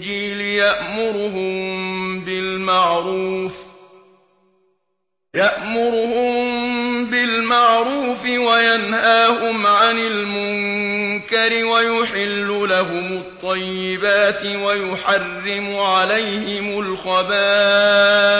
الإنجيل يأمرهم بالمعروف يأمرهم بالمعروف وينهاهم عن المنكر ويحل لهم الطيبات ويحرم عليهم الخبائث.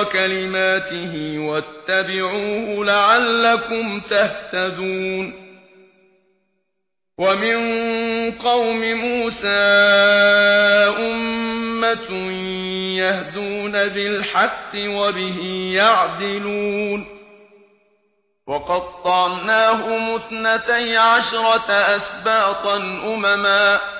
وكلماته وَاتَّبِعُوهُ لَعَلَّكُمْ تَهْتَدُونَ. وَمِنْ قَوْمِ مُوسَى أُمَّةٌ يَهْدُونَ بِالْحَقِّ وَبِهِ يَعْدِلُونَ. وَقَطَّعْنَاهُمُ اثْنَتَيْ عَشْرَةَ أَسْبَاطًا أُمَمًا.